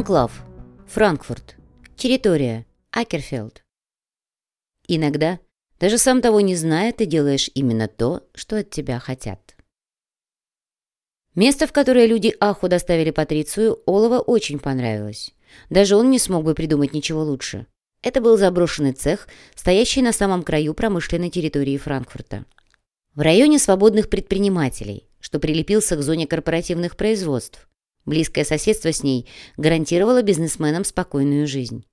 Анклав. Франкфурт. Территория. Акерфелд. Иногда, даже сам того не зная, ты делаешь именно то, что от тебя хотят. Место, в которое люди Аху доставили Патрицию, Олова очень понравилось. Даже он не смог бы придумать ничего лучше. Это был заброшенный цех, стоящий на самом краю промышленной территории Франкфурта. В районе свободных предпринимателей, что прилепился к зоне корпоративных производств. Близкое соседство с ней гарантировало бизнесменам спокойную жизнь.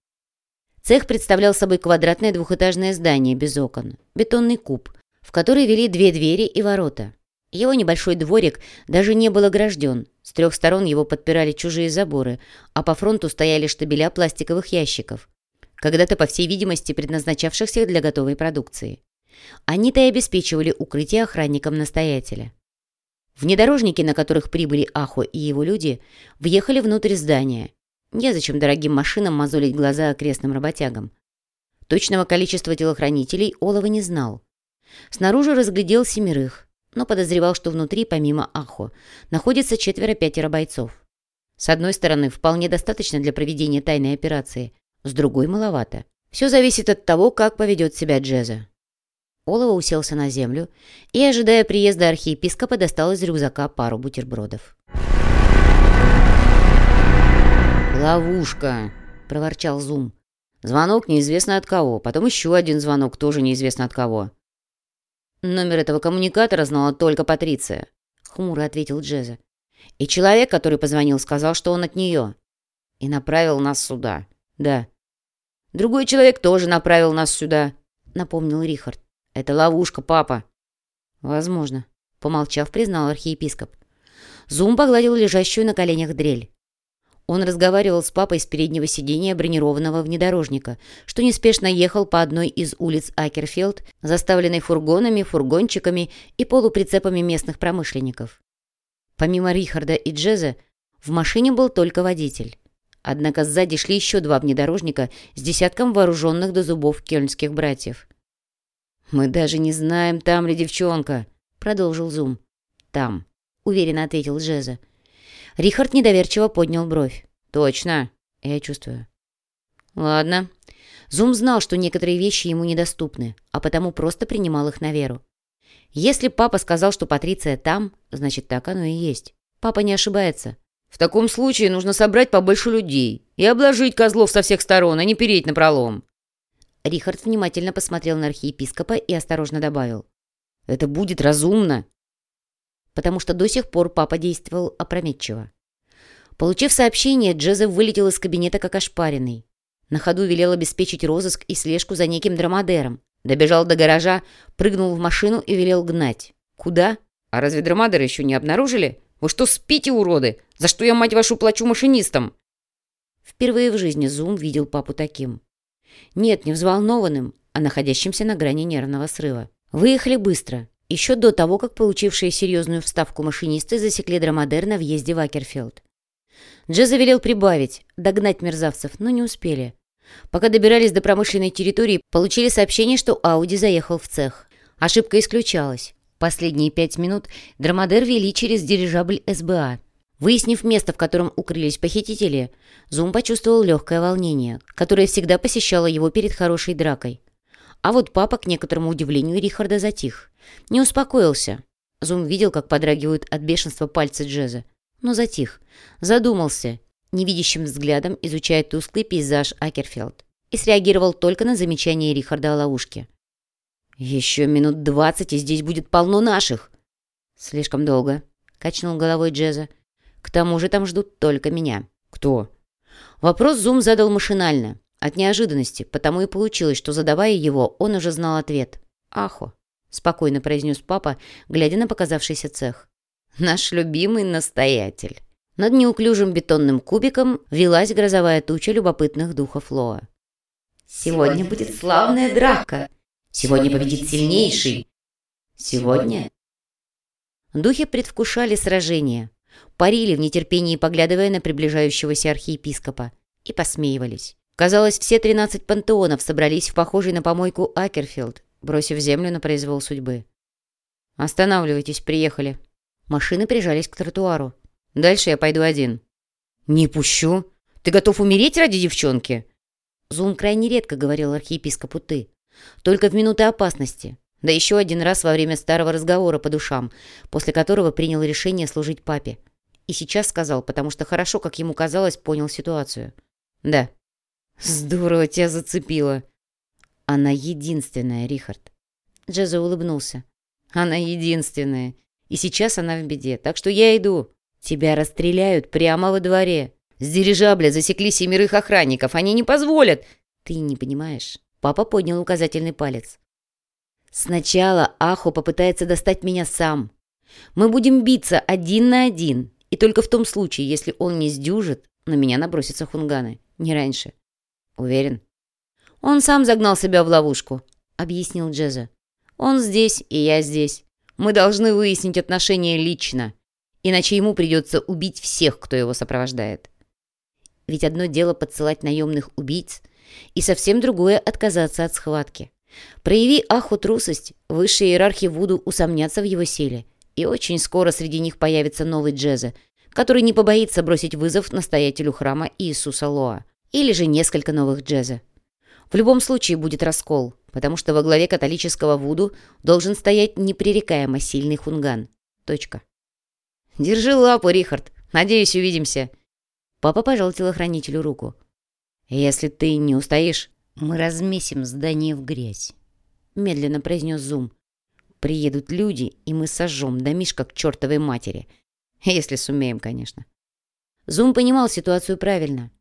Цех представлял собой квадратное двухэтажное здание без окон, бетонный куб, в который вели две двери и ворота. Его небольшой дворик даже не был огражден, с трех сторон его подпирали чужие заборы, а по фронту стояли штабеля пластиковых ящиков, когда-то, по всей видимости, предназначавшихся для готовой продукции. Они-то и обеспечивали укрытие охранникам настоятеля. Внедорожники, на которых прибыли Ахо и его люди, въехали внутрь здания. Незачем дорогим машинам мозолить глаза окрестным работягам. Точного количества телохранителей Олова не знал. Снаружи разглядел семерых, но подозревал, что внутри, помимо Ахо, находится четверо-пятеро бойцов. С одной стороны, вполне достаточно для проведения тайной операции, с другой – маловато. Все зависит от того, как поведет себя Джеза. Олова уселся на землю и, ожидая приезда архиепископа, достал из рюкзака пару бутербродов. «Ловушка!» — проворчал Зум. «Звонок неизвестно от кого, потом еще один звонок, тоже неизвестно от кого». «Номер этого коммуникатора знала только Патриция», — хмуро ответил Джеза. «И человек, который позвонил, сказал, что он от нее. И направил нас сюда. Да». «Другой человек тоже направил нас сюда», — напомнил Рихард. «Это ловушка, папа». «Возможно», — помолчав, признал архиепископ. Зум погладил лежащую на коленях дрель. Он разговаривал с папой с переднего сиденья бронированного внедорожника, что неспешно ехал по одной из улиц Акерфилд, заставленной фургонами, фургончиками и полуприцепами местных промышленников. Помимо Рихарда и Джеза, в машине был только водитель. Однако сзади шли еще два внедорожника с десятком вооруженных до зубов кельнских братьев. «Мы даже не знаем, там ли девчонка», — продолжил Зум. «Там», — уверенно ответил Джеза. Рихард недоверчиво поднял бровь. «Точно, я чувствую». «Ладно». Зум знал, что некоторые вещи ему недоступны, а потому просто принимал их на веру. Если папа сказал, что Патриция там, значит, так оно и есть. Папа не ошибается. В таком случае нужно собрать побольше людей и обложить козлов со всех сторон, а не переть на пролом. Рихард внимательно посмотрел на архиепископа и осторожно добавил. «Это будет разумно!» Потому что до сих пор папа действовал опрометчиво. Получив сообщение, Джезеф вылетел из кабинета как ошпаренный. На ходу велел обеспечить розыск и слежку за неким драмадером. Добежал до гаража, прыгнул в машину и велел гнать. «Куда? А разве драмадера еще не обнаружили? Вы что, спите, уроды? За что я, мать вашу, плачу машинистам?» Впервые в жизни Зум видел папу таким. Нет, не взволнованным, а находящимся на грани нервного срыва. Выехали быстро, еще до того, как получившие серьезную вставку машинисты засекли драмадер на въезде в Акерфилд. Джеза велел прибавить, догнать мерзавцев, но не успели. Пока добирались до промышленной территории, получили сообщение, что Ауди заехал в цех. Ошибка исключалась. Последние пять минут драмадер вели через дирижабль СБА. Выяснив место, в котором укрылись похитители, Зум почувствовал легкое волнение, которое всегда посещало его перед хорошей дракой. А вот папа, к некоторому удивлению Рихарда, затих. Не успокоился. Зум видел, как подрагивают от бешенства пальцы Джеза. Но затих. Задумался, невидящим взглядом изучая тусклый пейзаж Акерфелд. И среагировал только на замечание Рихарда о ловушке. «Еще минут двадцать, и здесь будет полно наших!» «Слишком долго», — качнул головой Джеза. К тому же там ждут только меня. Кто? Вопрос Зум задал машинально, от неожиданности, потому и получилось, что, задавая его, он уже знал ответ. «Ахо», — спокойно произнес папа, глядя на показавшийся цех. «Наш любимый настоятель». Над неуклюжим бетонным кубиком велась грозовая туча любопытных духов Лоа. «Сегодня будет славная драка! Сегодня победит сильнейший! Сегодня...» Духи предвкушали сражение, парили в нетерпении, поглядывая на приближающегося архиепископа, и посмеивались. Казалось, все тринадцать пантеонов собрались в похожей на помойку Акерфилд, бросив землю на произвол судьбы. «Останавливайтесь, приехали». Машины прижались к тротуару. «Дальше я пойду один». «Не пущу. Ты готов умереть ради девчонки?» Зум крайне редко говорил архиепископу «ты». Только в минуты опасности. Да еще один раз во время старого разговора по душам, после которого принял решение служить папе. И сейчас сказал, потому что хорошо, как ему казалось, понял ситуацию. «Да». «Здорово тебя зацепило». «Она единственная, Рихард». Джеза улыбнулся. «Она единственная. И сейчас она в беде, так что я иду. Тебя расстреляют прямо во дворе. С дирижабля засекли семерых охранников. Они не позволят. Ты не понимаешь. Папа поднял указательный палец. Сначала Ахо попытается достать меня сам. Мы будем биться один на один. И только в том случае, если он не сдюжит, на меня набросятся хунганы. Не раньше. Уверен? Он сам загнал себя в ловушку, объяснил Джеза. Он здесь, и я здесь. Мы должны выяснить отношения лично, иначе ему придется убить всех, кто его сопровождает. Ведь одно дело подсылать наемных убийц, и совсем другое — отказаться от схватки. Прояви Аху трусость, высшие иерархи Вуду усомнятся в его силе, и очень скоро среди них появится новый Джеза, который не побоится бросить вызов настоятелю храма Иисуса Лоа, или же несколько новых Джеза. В любом случае будет раскол, потому что во главе католического Вуду должен стоять непререкаемо сильный хунган. Точка. «Держи лапу, Рихард. Надеюсь, увидимся». Папа пожал телохранителю руку. «Если ты не устоишь, мы размесим здание в грязь», — медленно произнес Зум. «Приедут люди, и мы сожжем домишко к чертовой матери. Если сумеем, конечно». Зум понимал ситуацию правильно.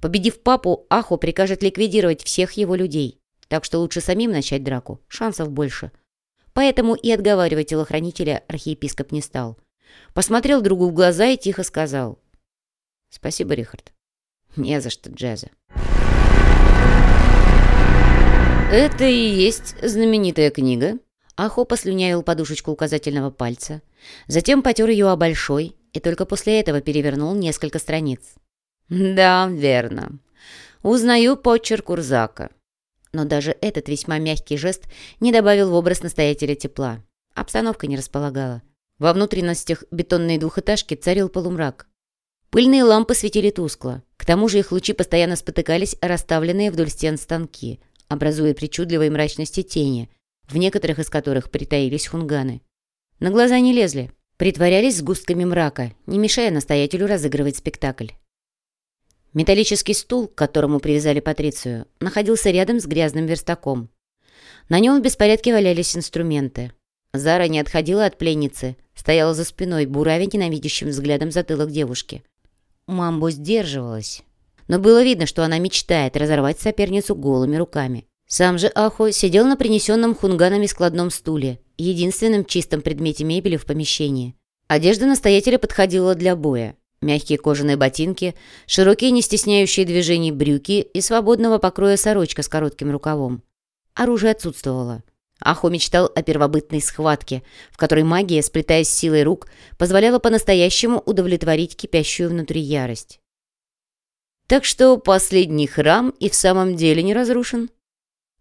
Победив папу, Ахо прикажет ликвидировать всех его людей. Так что лучше самим начать драку, шансов больше. Поэтому и отговаривать телохранителя архиепископ не стал. Посмотрел другу в глаза и тихо сказал. «Спасибо, Рихард». «Не за что, Джеза». Это и есть знаменитая книга. Ахо послюнявил подушечку указательного пальца, затем потер ее о большой и только после этого перевернул несколько страниц. «Да, верно. Узнаю почерк Урзака». Но даже этот весьма мягкий жест не добавил в образ настоятеля тепла. Обстановка не располагала. Во внутренностях бетонной двухэтажки царил полумрак. Пыльные лампы светили тускло. К тому же их лучи постоянно спотыкались расставленные вдоль стен станки, образуя причудливые мрачности тени, в некоторых из которых притаились хунганы. На глаза не лезли, притворялись сгустками мрака, не мешая настоятелю разыгрывать спектакль. Металлический стул, к которому привязали Патрицию, находился рядом с грязным верстаком. На нем в беспорядке валялись инструменты. Зара не отходила от пленницы, стояла за спиной, буравя ненавидящим взглядом затылок девушки. Мамбо сдерживалась, но было видно, что она мечтает разорвать соперницу голыми руками. Сам же Ахо сидел на принесенном хунганами складном стуле, единственном чистом предмете мебели в помещении. Одежда настоятеля подходила для боя мягкие кожаные ботинки, широкие не стесняющие движений брюки и свободного покроя сорочка с коротким рукавом. Оружие отсутствовало. Ахо мечтал о первобытной схватке, в которой магия, сплетаясь с силой рук, позволяла по-настоящему удовлетворить кипящую внутри ярость. Так что последний храм и в самом деле не разрушен.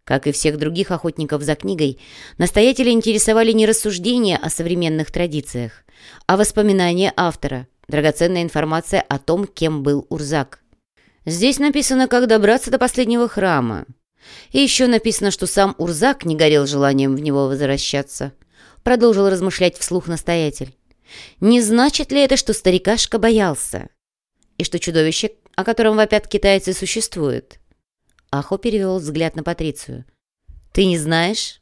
Как и всех других охотников за книгой, настоятели интересовали не рассуждения о современных традициях, а воспоминания автора, Драгоценная информация о том, кем был Урзак. Здесь написано, как добраться до последнего храма. И еще написано, что сам Урзак не горел желанием в него возвращаться. Продолжил размышлять вслух настоятель. Не значит ли это, что старикашка боялся? И что чудовище, о котором вопят китайцы, существует? Ахо перевел взгляд на Патрицию. «Ты не знаешь?»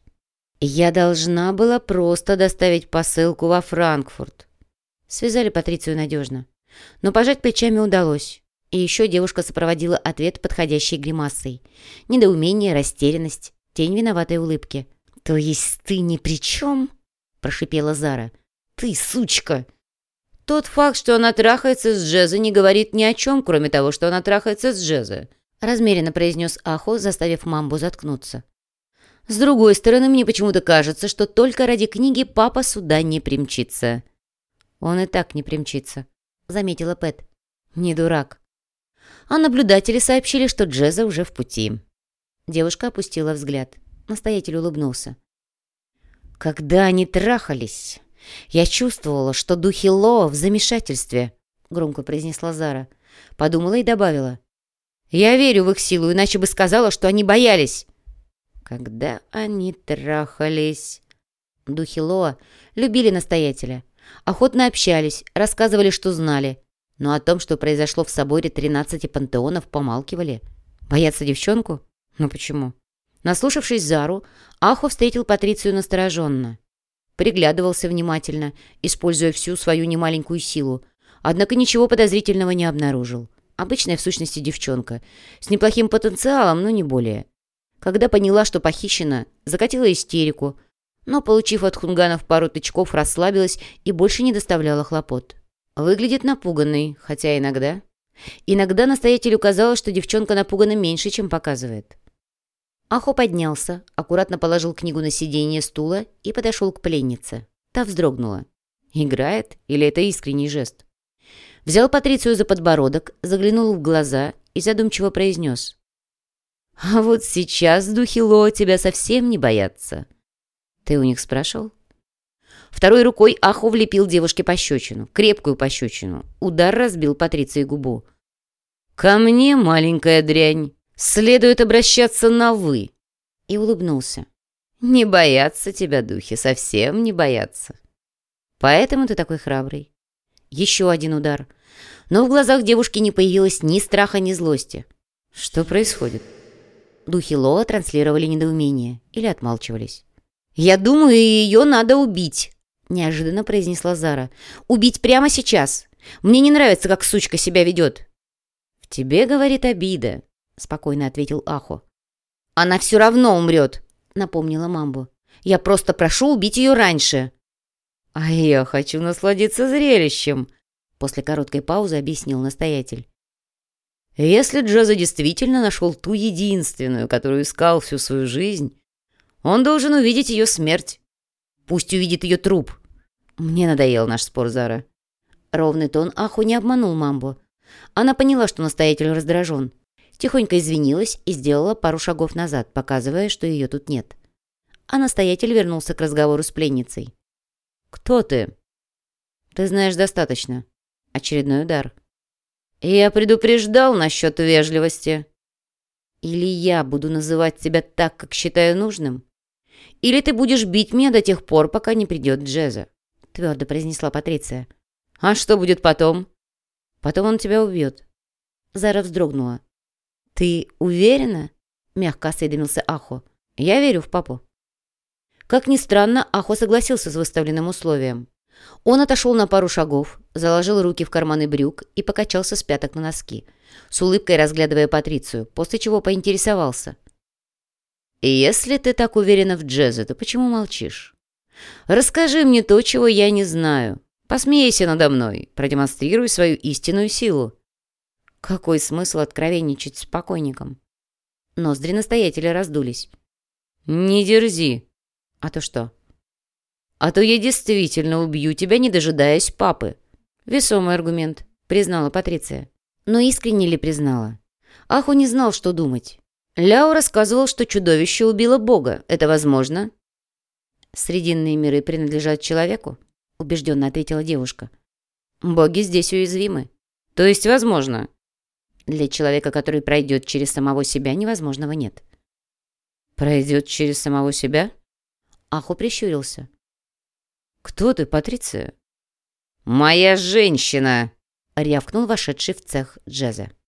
«Я должна была просто доставить посылку во Франкфурт. Связали Патрицию надежно. Но пожать плечами удалось. И еще девушка сопроводила ответ подходящей гримасой. Недоумение, растерянность, тень виноватой улыбки. «То есть ты ни при чем?» – прошипела Зара. «Ты сучка!» Тот факт, что она трахается с Джеза, не говорит ни о чем, кроме того, что она трахается с Джеза. Размеренно произнес Ахо, заставив мамбу заткнуться. С другой стороны, мне почему-то кажется, что только ради книги папа сюда не примчится. «Он и так не примчится», — заметила Пэт. «Не дурак». А наблюдатели сообщили, что Джеза уже в пути. Девушка опустила взгляд. Настоятель улыбнулся. «Когда они трахались, я чувствовала, что духи Лоа в замешательстве», — громко произнесла Зара. Подумала и добавила. Я верю в их силу, иначе бы сказала, что они боялись. Когда они трахались... Духи Лоа любили настоятеля. Охотно общались, рассказывали, что знали. Но о том, что произошло в соборе 13 пантеонов, помалкивали. Боятся девчонку? Ну почему? Наслушавшись Зару, Ахо встретил Патрицию настороженно. Приглядывался внимательно, используя всю свою немаленькую силу, однако ничего подозрительного не обнаружил. Обычная в сущности девчонка, с неплохим потенциалом, но не более. Когда поняла, что похищена, закатила истерику, но, получив от хунганов пару тычков, расслабилась и больше не доставляла хлопот. Выглядит напуганной, хотя иногда... Иногда настоятелю казалось, что девчонка напугана меньше, чем показывает. Ахо поднялся, аккуратно положил книгу на сиденье стула и подошел к пленнице. Та вздрогнула. Играет или это искренний жест? Взял Патрицию за подбородок, заглянул в глаза и задумчиво произнес. «А вот сейчас духи Ло тебя совсем не боятся». «Ты у них спрашивал?» Второй рукой Ахо влепил девушке пощечину, крепкую пощечину. Удар разбил Патриции губу. «Ко мне, маленькая дрянь!» Следует обращаться на «вы». И улыбнулся. Не боятся тебя духи, совсем не боятся. Поэтому ты такой храбрый. Еще один удар. Но в глазах девушки не появилось ни страха, ни злости. Что происходит? Духи Лоа транслировали недоумение или отмалчивались. «Я думаю, ее надо убить», — неожиданно произнесла Зара. «Убить прямо сейчас. Мне не нравится, как сучка себя ведет». «В тебе, — говорит, — обида спокойно ответил Ахо. «Она все равно умрет», — напомнила Мамбу. «Я просто прошу убить ее раньше». «А я хочу насладиться зрелищем», — после короткой паузы объяснил настоятель. «Если Джоза действительно нашел ту единственную, которую искал всю свою жизнь, он должен увидеть ее смерть. Пусть увидит ее труп. Мне надоел наш спор, Зара». Ровный тон Аху не обманул Мамбу. Она поняла, что настоятель раздражен. Тихонько извинилась и сделала пару шагов назад, показывая, что ее тут нет. А настоятель вернулся к разговору с пленницей. «Кто ты?» «Ты знаешь достаточно». Очередной удар. «Я предупреждал насчет вежливости». «Или я буду называть тебя так, как считаю нужным, или ты будешь бить меня до тех пор, пока не придет Джеза», — твердо произнесла Патриция. «А что будет потом?» «Потом он тебя убьет». Зара вздрогнула. «Ты уверена?» — мягко осведомился Ахо. «Я верю в папу». Как ни странно, Ахо согласился с выставленным условием. Он отошел на пару шагов, заложил руки в карманы брюк и покачался с пяток на носки, с улыбкой разглядывая Патрицию, после чего поинтересовался. «Если ты так уверена в джезе, то почему молчишь? Расскажи мне то, чего я не знаю. Посмейся надо мной, продемонстрируй свою истинную силу». Какой смысл откровенничать с покойником? Ноздри настоятеля раздулись. «Не дерзи!» «А то что?» «А то я действительно убью тебя, не дожидаясь папы!» «Весомый аргумент», — признала Патриция. Но искренне ли признала? Аху не знал, что думать. Ляо рассказывал, что чудовище убило Бога. Это возможно? «Срединные миры принадлежат человеку?» — убежденно ответила девушка. «Боги здесь уязвимы. То есть возможно. Для человека, который пройдет через самого себя, невозможного нет. «Пройдет через самого себя?» Аху прищурился. «Кто ты, Патриция?» «Моя женщина!» — рявкнул вошедший в цех Джеза.